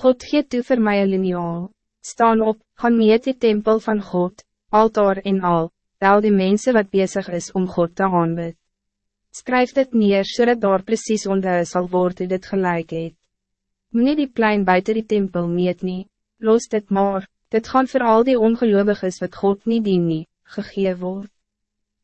God gee toe vir my een staan op, gaan meet die tempel van God, altaar en al, tel die mensen wat bezig is om God te aanbid. Skryf dit neer, zodat daar precies onder sal word hoe dit gelijk het. Moe die plein buiten die tempel meet nie, los dit maar, dit gaan voor al die ongelovigen wat God niet dien nie, gegee word.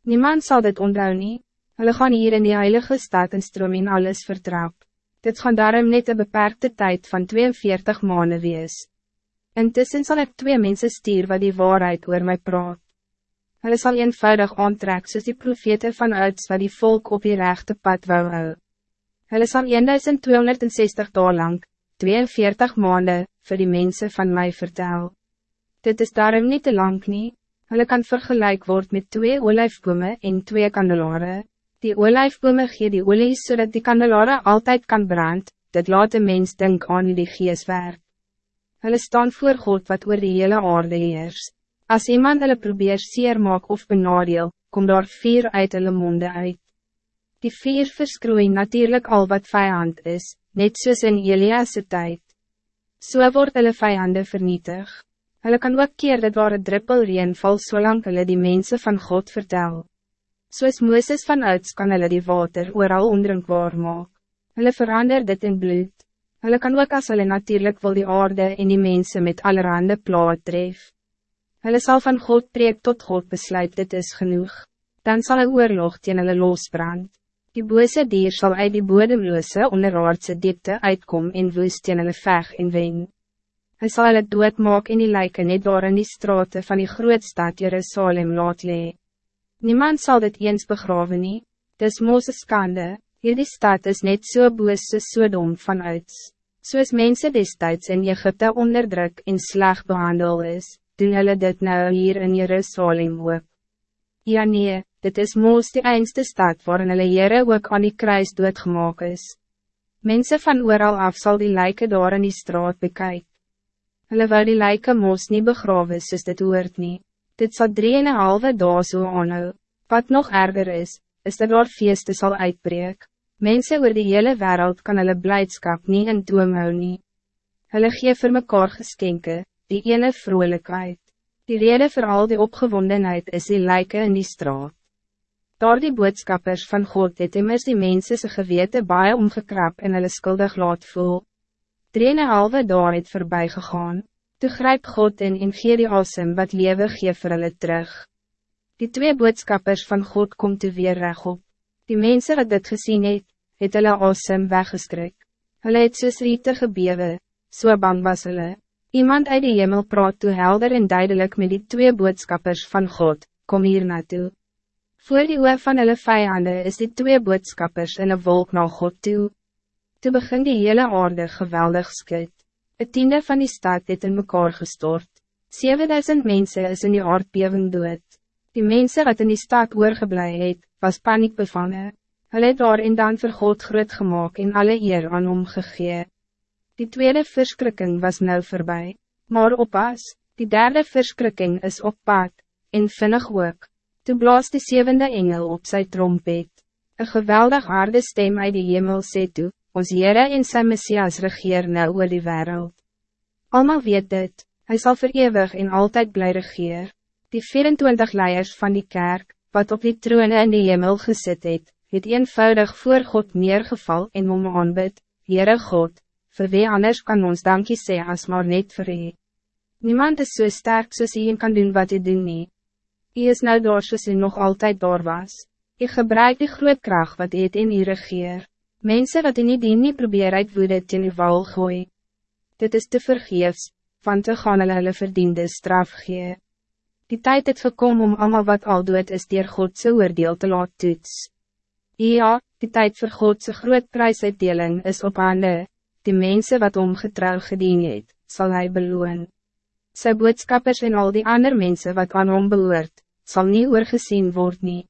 Niemand zal dit onthou nie, hulle gaan hier in die heilige stad en stroom in alles vertrouwen. Dit gaan daarom net een beperkte tijd van 42 maanden wees. Intussen zal ik twee mensen stuur wat die waarheid oor mij praat. Hulle sal eenvoudig aantrek soos die profete van ouds wat die volk op die rechte pad wou hou. Hulle sal 1260 dagen lang, 42 maanden, voor die mensen van mij vertel. Dit is daarom niet te lang nie, hulle kan vergelijk word met twee olijfbome en twee kandelaren. Die olijfbome gee die olie zodat die kandelare altijd kan brand, dit laat de mens denk aan die gees werk. Hulle staan voor God wat oor die hele aarde heers. As iemand hulle probeer seer maak of benadeel, kom daar vier uit hulle monde uit. Die vier verskroei natuurlijk al wat vijand is, net soos in Elias' tijd. So word hulle vijanden vernietig. Hulle kan ook keer dat waar een druppel reen val zolang hulle die mensen van God vertel. Soos Mooses van ouds kan hulle die water ooral ondrinkbaar maak. Hulle verander dit in bloed. Hulle kan ook as hulle natuurlijk wil die aarde en die mensen met allerhande plaat tref. Hulle sal van God preek tot God besluit dit is genoeg. Dan zal een oorlog teen hulle losbrand. Die bose dier zal uit die bodemloose onderaardse diepte uitkom en woest teen hulle veg en wen. Hy sal hulle doodmaak en die lijken net daar in die straten van die grootstad Jerusalem laat lee. Niemand zal dit eens begraven nie, dis Moses skande, hierdie stad is net so boos soos Sodom vanuits. Soos mense destijds in Egypte onderdruk en sleg behandel is, doen hulle dit nou hier in Jerusalem ook. Ja nee, dit is Moos die eindste stad waarin hulle Heere ook aan die kruis doodgemaak is. Mensen van ooral af zal die lijken daar in die straat bekijken. Hulle wou die lijken Moos niet begraven soos dit hoort niet. Dit zal drie en een halve dag so aanhou. Wat nog erger is, is dat daar feeste zal uitbreken. Mensen oor die hele wereld kan hulle blijdschap niet in toom hou nie. Hulle gee vir mekaar geskenke, die ene vrolijkheid. Die rede voor al die opgewondenheid is die lijken in die straat. Daar die boodskappers van God het immers die mense se gewete baie omgekrap en hulle skuldig laat voel. Drie en een halve dag het voorbij gegaan. Toe grijp God in en gee die asem wat lewe gee vir hulle terug. Die twee boodschappers van God kom toe weer reg op. Die mensen wat dit gezien het, het hulle asem weggeskrik. Hulle het soos riete gebewe, so bang was hulle. Iemand uit die hemel praat toe helder en duidelijk met die twee boodschappers van God, kom hier naartoe. Voor die oor van hulle vijanden is die twee boodschappers in een wolk naar God toe. Toe begin die hele aarde geweldig skit. Het tiende van die stad het in mekaar gestort. 7000 mensen is in die aardbeving dood. Die mensen wat in die stad oorgeblij het, was paniek bevangen. Hulle het daar en dan vir God groot gemaakt en alle eer aan hom gegee. Die tweede verskrikking was nou voorbij. Maar oppas, die derde verskrikking is op pad, en vinnig ook. Toe blaas die zevende engel op zijn trompet. Een geweldig harde stem uit die hemel sê toe, ons Heere en sy Messias regeer nou oor die wereld. Almal weet dit, hij zal verewig en altijd bly regeer. Die 24 leiers van die kerk, wat op die troone in die hemel gesit het, het eenvoudig voor God neergeval en om aanbid, Heere God, vir wie anders kan ons dankie sê as maar net vir hy. Niemand is so sterk soos hy en kan doen wat hy doen nie. Hy is nou daar soos hy nog altijd daar was. Hy gebruik die groot kracht wat hy het in hy regeer. Mensen wat in die dien nie probeer uit woede teen die wal gooi. Dit is te vergeefs, want te gaan hulle hulle verdiende straf gee. Die tijd het gekom om allemaal wat al doet is dier Godse oordeel te laat toets. Ja, die tijd voor Godse groot prijsuitdeling is op hande, die mensen wat omgetrouw gedien het, sal hy beloon. Sy boodskappers en al die ander mensen wat aan hom behoort, sal nie oorgezien word nie.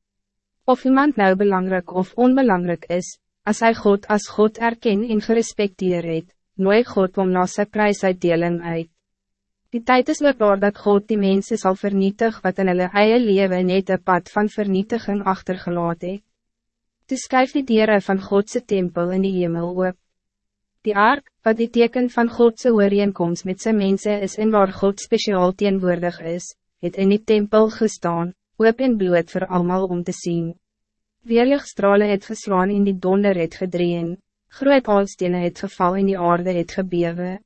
Of iemand nou belangrijk of onbelangrijk is, Als hij God als God erken en gerespecteer het, nooi God om na sy prijsuitdeling uit. Die tijd is ook waar dat God die mensen zal vernietig wat in hulle eie lewe net een pad van vernietiging achtergelaat het. Toe skuif die dieren van Godse tempel in die hemel op. Die ark, wat die teken van Godse ooreenkomst met zijn mensen is en waar God speciaal teenwoordig is, het in die tempel gestaan, oop en bloed voor allemaal om te zien. Weerlichtstrale het geslaan in die donder het gedreen, groot aalstene het geval in die aarde het gebewe.